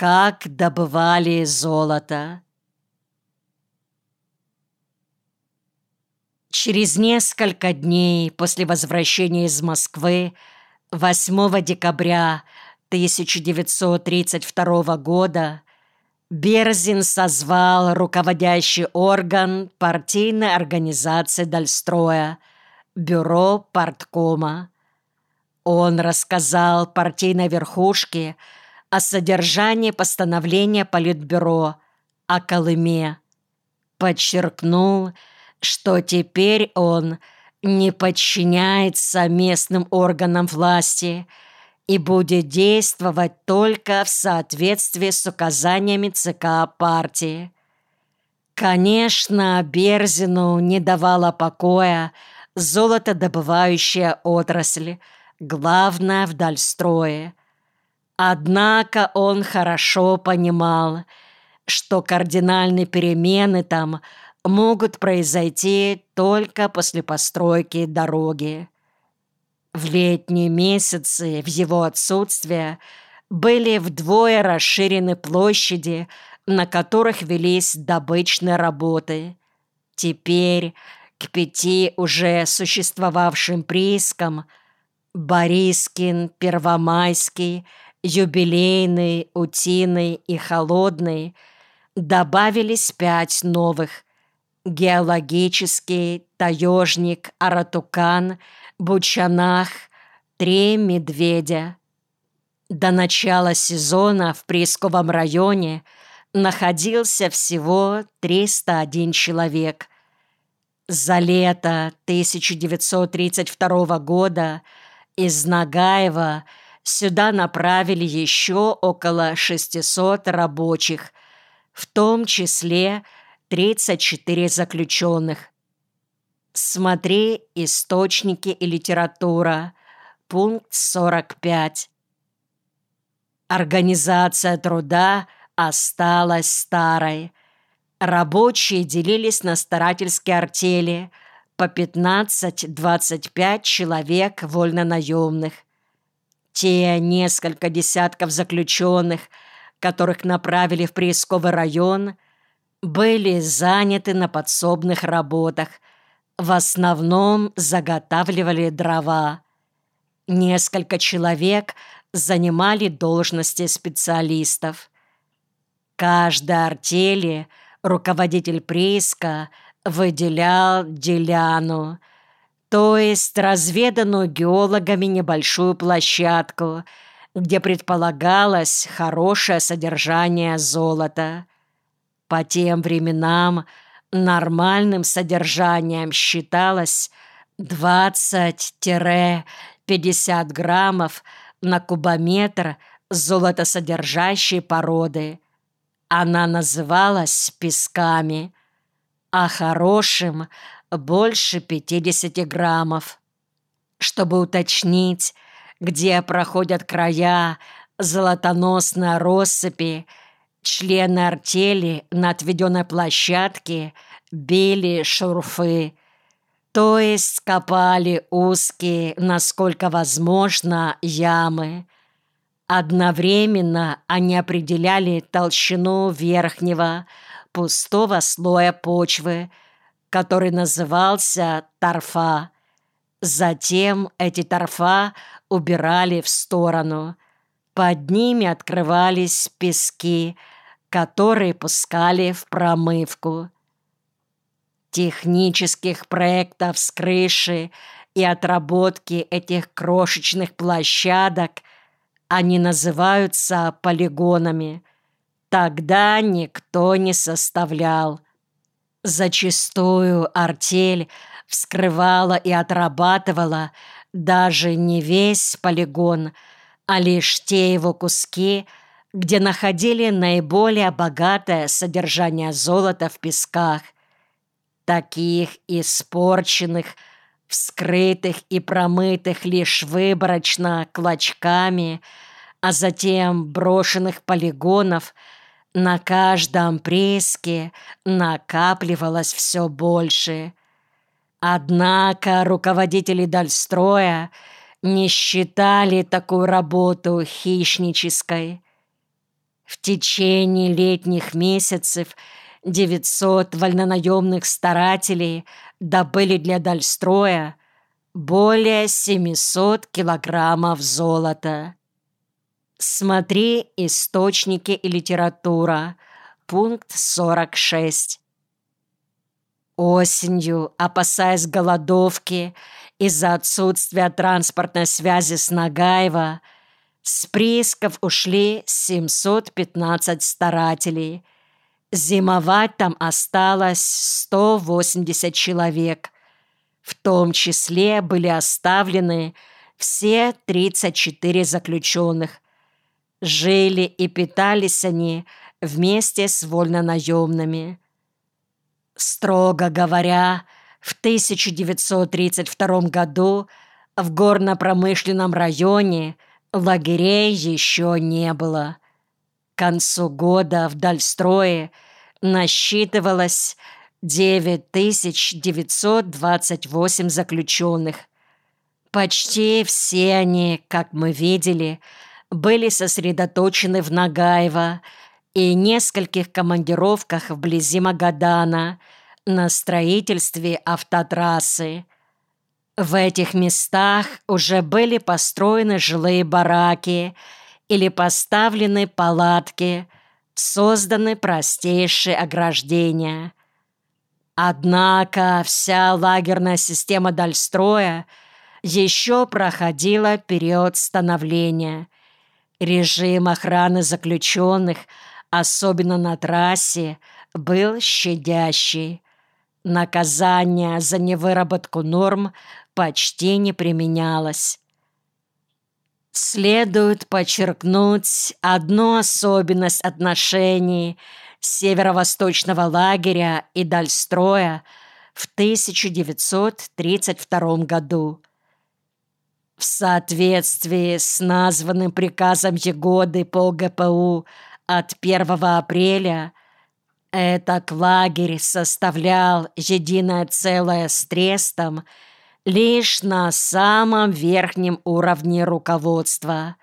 Как добывали золото. Через несколько дней после возвращения из Москвы 8 декабря 1932 года Берзин созвал руководящий орган партийной организации Дальстроя, бюро парткома. Он рассказал партийной верхушке о содержании постановления Политбюро о Колыме. Подчеркнул, что теперь он не подчиняется местным органам власти и будет действовать только в соответствии с указаниями ЦК партии. Конечно, Берзину не давала покоя золотодобывающая отрасль, главная в Дальстрое. Однако он хорошо понимал, что кардинальные перемены там – могут произойти только после постройки дороги. В летние месяцы в его отсутствие были вдвое расширены площади, на которых велись добычные работы. Теперь к пяти уже существовавшим приискам Борискин, Первомайский, Юбилейный, Утиный и Холодный добавились пять новых – геологический, таежник, аратукан, бучанах, три медведя. До начала сезона в Приисковом районе находился всего 301 человек. За лето 1932 года из Нагаева сюда направили еще около 600 рабочих, в том числе 34 заключенных. Смотри «Источники и литература», пункт 45. Организация труда осталась старой. Рабочие делились на старательские артели по 15-25 человек вольнонаемных. Те несколько десятков заключенных, которых направили в приисковый район – были заняты на подсобных работах. В основном заготавливали дрова. Несколько человек занимали должности специалистов. Каждой артели руководитель прииска выделял деляну, то есть разведанную геологами небольшую площадку, где предполагалось хорошее содержание золота. По тем временам нормальным содержанием считалось 20-50 граммов на кубометр золотосодержащей породы. Она называлась песками, а хорошим больше 50 граммов. Чтобы уточнить, где проходят края золотоносной россыпи, Члены артели на отведенной площадке били шурфы, то есть копали узкие, насколько возможно, ямы. Одновременно они определяли толщину верхнего, пустого слоя почвы, который назывался торфа. Затем эти торфа убирали в сторону. Под ними открывались пески – которые пускали в промывку. Технических проектов с крыши и отработки этих крошечных площадок они называются полигонами. Тогда никто не составлял. Зачастую артель вскрывала и отрабатывала даже не весь полигон, а лишь те его куски – где находили наиболее богатое содержание золота в песках, таких испорченных, вскрытых и промытых лишь выборочно клочками, а затем брошенных полигонов на каждом прииске накапливалось все больше. Однако руководители Дальстроя не считали такую работу хищнической – В течение летних месяцев 900 вольнонаемных старателей добыли для Дальстроя более 700 килограммов золота. Смотри «Источники и литература», пункт 46. Осенью, опасаясь голодовки из-за отсутствия транспортной связи с Нагаева, с приисков ушли 715 старателей. Зимовать там осталось 180 человек. В том числе были оставлены все 34 заключенных. Жили и питались они вместе с вольнонаемными. Строго говоря, в 1932 году в горно-промышленном районе лагерей еще не было. К концу года в Дальстрое насчитывалось 9928 заключенных. Почти все они, как мы видели, были сосредоточены в Нагаево и нескольких командировках вблизи Магадана на строительстве автотрассы. В этих местах уже были построены жилые бараки или поставлены палатки, созданы простейшие ограждения. Однако вся лагерная система Дальстроя еще проходила период становления. Режим охраны заключенных – особенно на трассе, был щадящий. Наказание за невыработку норм почти не применялось. Следует подчеркнуть одну особенность отношений северо-восточного лагеря и Дальстроя в 1932 году. В соответствии с названным приказом Егоды по ГПУ от 1 апреля этот лагерь составлял единое целое с трестом лишь на самом верхнем уровне руководства.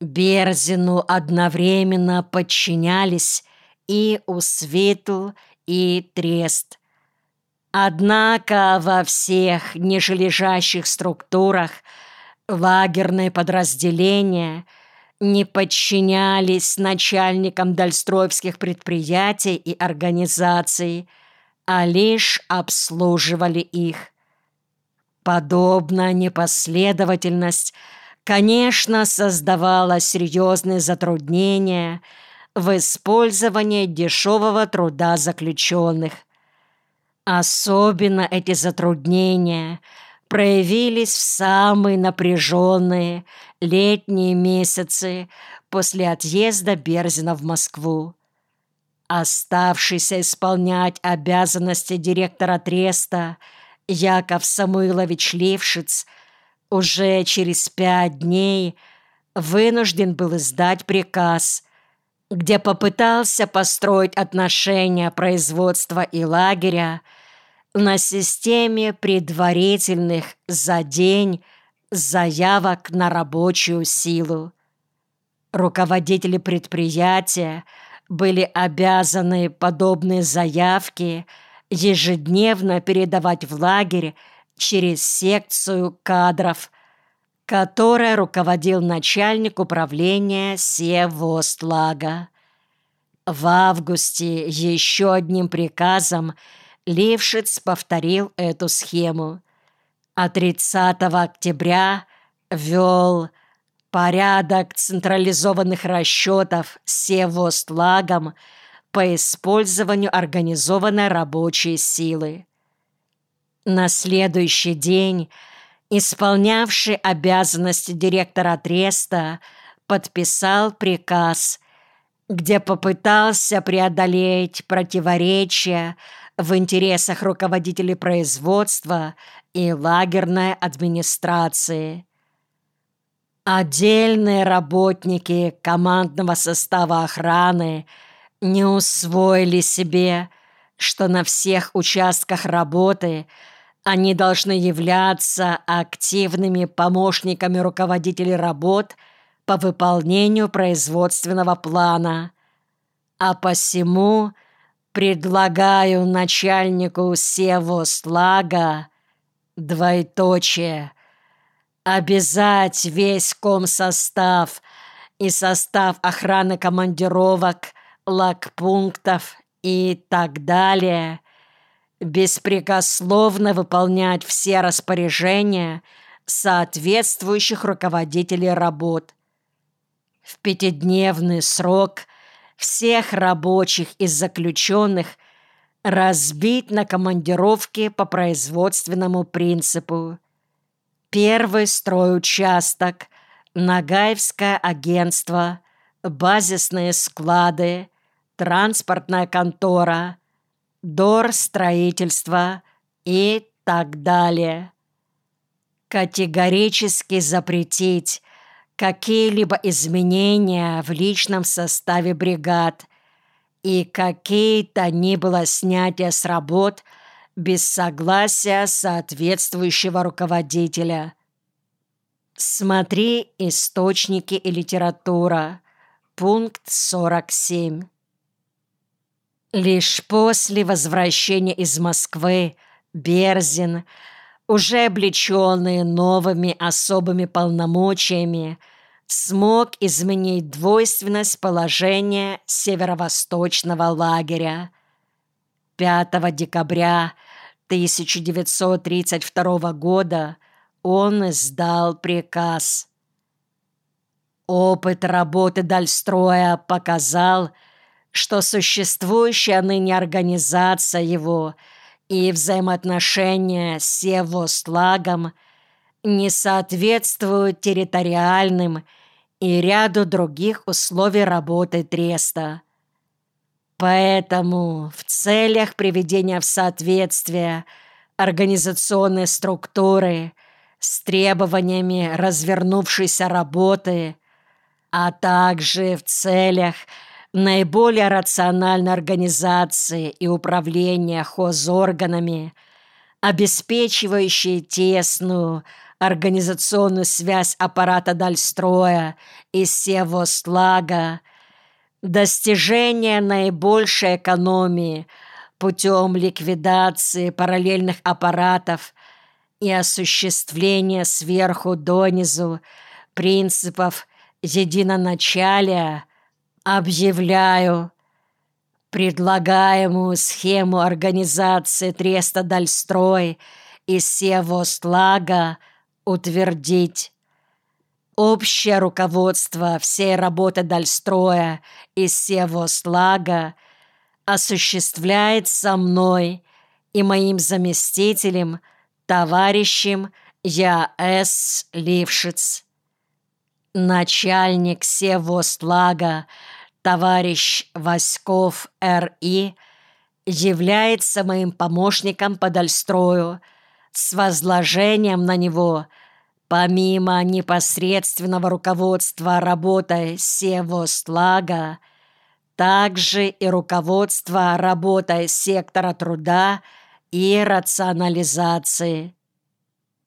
Берзину одновременно подчинялись и Усвитл, и Трест. Однако во всех нижележащих структурах лагерные подразделения – не подчинялись начальникам дальстроевских предприятий и организаций, а лишь обслуживали их. Подобная непоследовательность, конечно, создавала серьезные затруднения в использовании дешевого труда заключенных. Особенно эти затруднения – проявились в самые напряженные летние месяцы после отъезда Берзина в Москву. Оставшийся исполнять обязанности директора Треста Яков Самуилович Левшиц уже через пять дней вынужден был издать приказ, где попытался построить отношения производства и лагеря на системе предварительных за день заявок на рабочую силу. Руководители предприятия были обязаны подобные заявки ежедневно передавать в лагерь через секцию кадров, которой руководил начальник управления Севостлага. В августе еще одним приказом – Лившиц повторил эту схему. А 30 октября ввел порядок централизованных расчетов Севостлагом по использованию организованной рабочей силы. На следующий день исполнявший обязанности директора Треста подписал приказ, где попытался преодолеть противоречия в интересах руководителей производства и лагерной администрации. Отдельные работники командного состава охраны не усвоили себе, что на всех участках работы они должны являться активными помощниками руководителей работ по выполнению производственного плана. А посему предлагаю начальнику Севослага двоеточие обязать весь комсостав и состав охраны командировок, лагпунктов и так далее беспрекословно выполнять все распоряжения соответствующих руководителей работ. В пятидневный срок всех рабочих и заключенных разбить на командировки по производственному принципу. Первый стройучасток, Нагаевское агентство, базисные склады, транспортная контора, дор строительства и так далее. Категорически запретить какие-либо изменения в личном составе бригад и какие-то ни было снятия с работ без согласия соответствующего руководителя. Смотри источники и литература. Пункт 47. Лишь после возвращения из Москвы Берзин, уже облеченный новыми особыми полномочиями, смог изменить двойственность положения северо-восточного лагеря. 5 декабря 1932 года он издал приказ. Опыт работы Дальстроя показал, что существующая ныне организация его и взаимоотношения с Севостлагом не соответствуют территориальным и ряду других условий работы Треста. Поэтому в целях приведения в соответствие организационной структуры с требованиями развернувшейся работы, а также в целях наиболее рациональной организации и управления хозорганами, обеспечивающие тесную организационную связь аппарата Дальстроя и Севостлага, достижение наибольшей экономии путем ликвидации параллельных аппаратов и осуществления сверху донизу принципов единоначалия, объявляю предлагаемую схему организации Треста Дальстрой и Севостлага – утвердить. Общее руководство всей работы Дальстроя и Севослага осуществляется мной и моим заместителем, товарищем Я.С. Лившиц. Начальник Севостлага, товарищ Васьков Р.И., является моим помощником по Дальстрою с возложением на него – Помимо непосредственного руководства работой Севостлага, также и руководство работой сектора труда и рационализации.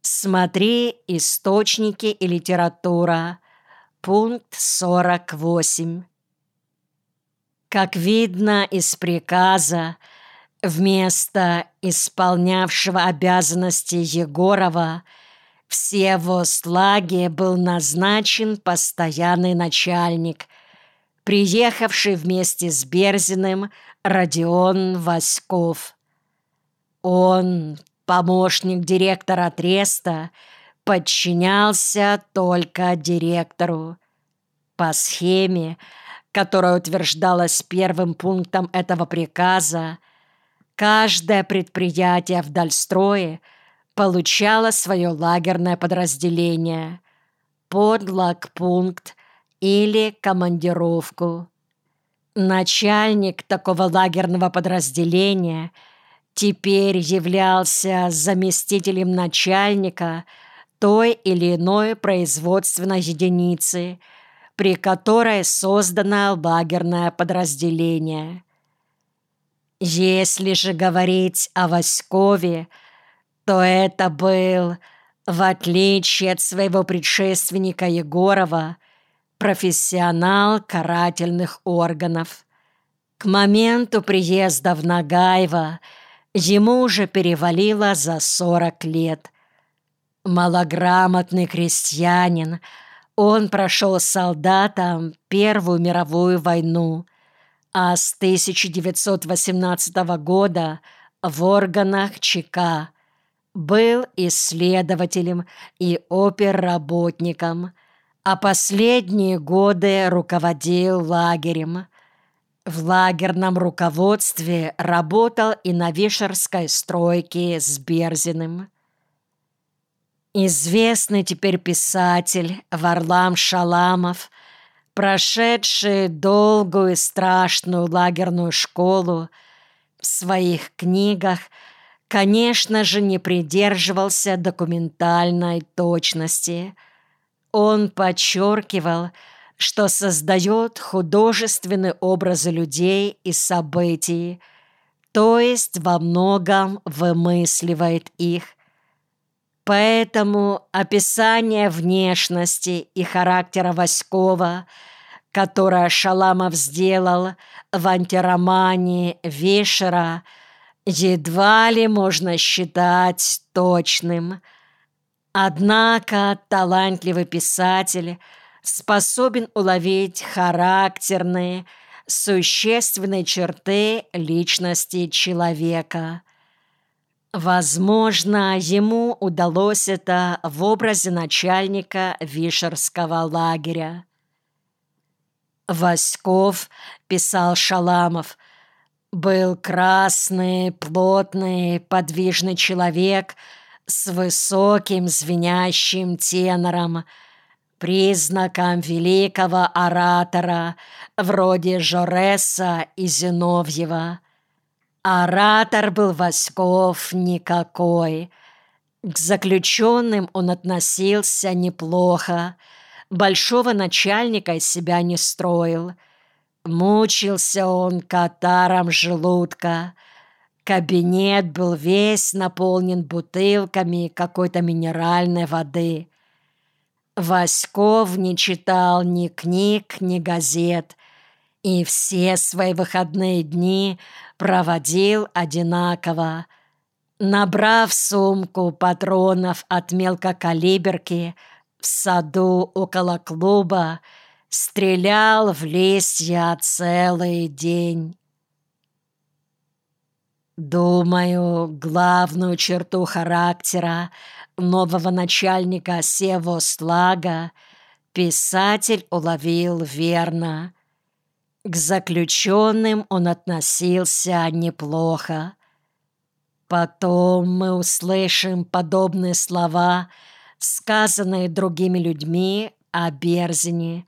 Смотри источники и литература. Пункт 48. Как видно из приказа, вместо исполнявшего обязанности Егорова – в Севослаге был назначен постоянный начальник, приехавший вместе с Берзиным Родион Васьков. Он, помощник директора Треста, подчинялся только директору. По схеме, которая утверждалась первым пунктом этого приказа, каждое предприятие в Дальстрое – получала свое лагерное подразделение, подлагпункт или командировку. Начальник такого лагерного подразделения теперь являлся заместителем начальника той или иной производственной единицы, при которой создано лагерное подразделение. Если же говорить о Васькове – то это был, в отличие от своего предшественника Егорова, профессионал карательных органов. К моменту приезда в Нагаево ему уже перевалило за 40 лет. Малограмотный крестьянин, он прошел солдатом Первую мировую войну, а с 1918 года в органах ЧК был исследователем и оперработником, а последние годы руководил лагерем. В лагерном руководстве работал и на Вишерской стройке с Берзиным. Известный теперь писатель Варлам Шаламов, прошедший долгую и страшную лагерную школу, в своих книгах, конечно же, не придерживался документальной точности. Он подчеркивал, что создает художественные образы людей и событий, то есть во многом вымысливает их. Поэтому описание внешности и характера Васькова, которое Шаламов сделал в антиромане Вешера, едва ли можно считать точным. Однако талантливый писатель способен уловить характерные, существенные черты личности человека – Возможно, ему удалось это в образе начальника Вишерского лагеря. Васьков, писал Шаламов, был красный, плотный, подвижный человек с высоким звенящим тенором, признаком великого оратора вроде Жореса и Зиновьева. Оратор был Васьков никакой. К заключенным он относился неплохо, большого начальника из себя не строил. Мучился он катаром желудка. Кабинет был весь наполнен бутылками какой-то минеральной воды. Васьков не читал ни книг, ни газет, и все свои выходные дни проводил одинаково. Набрав сумку патронов от мелкокалиберки в саду около клуба, стрелял в листья целый день. Думаю, главную черту характера нового начальника Севослага писатель уловил верно. К заключенным он относился неплохо. Потом мы услышим подобные слова, сказанные другими людьми о Берзине.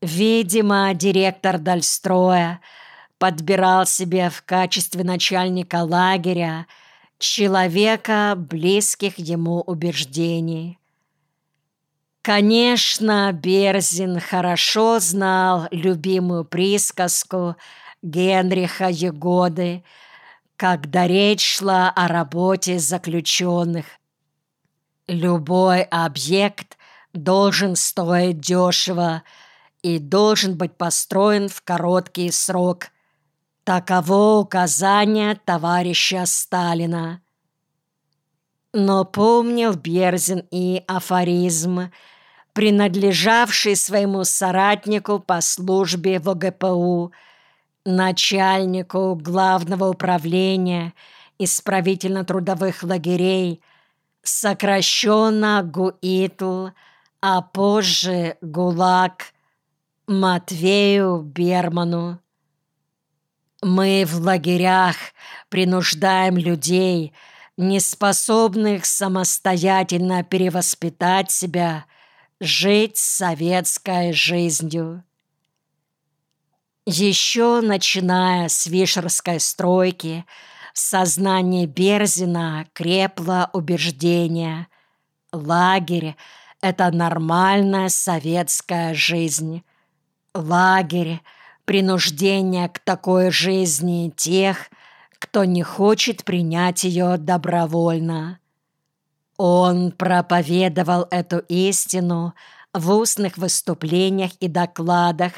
Видимо, директор Дальстроя подбирал себе в качестве начальника лагеря человека, близких ему убеждений. Конечно, Берзин хорошо знал любимую присказку Генриха Егоды, когда речь шла о работе заключенных. Любой объект должен стоить дешево и должен быть построен в короткий срок. Таково указание товарища Сталина. Но помнил Берзин и афоризм – принадлежавший своему соратнику по службе в ОГПУ, начальнику главного управления исправительно-трудовых лагерей, сокращенно ГУИТЛ, а позже ГУЛАГ, Матвею Берману. Мы в лагерях принуждаем людей, неспособных самостоятельно перевоспитать себя – жить советской жизнью. Еще начиная с Вишерской стройки, в сознании Берзина крепло убеждение «Лагерь — это нормальная советская жизнь. Лагерь — принуждение к такой жизни тех, кто не хочет принять ее добровольно». Он проповедовал эту истину в устных выступлениях и докладах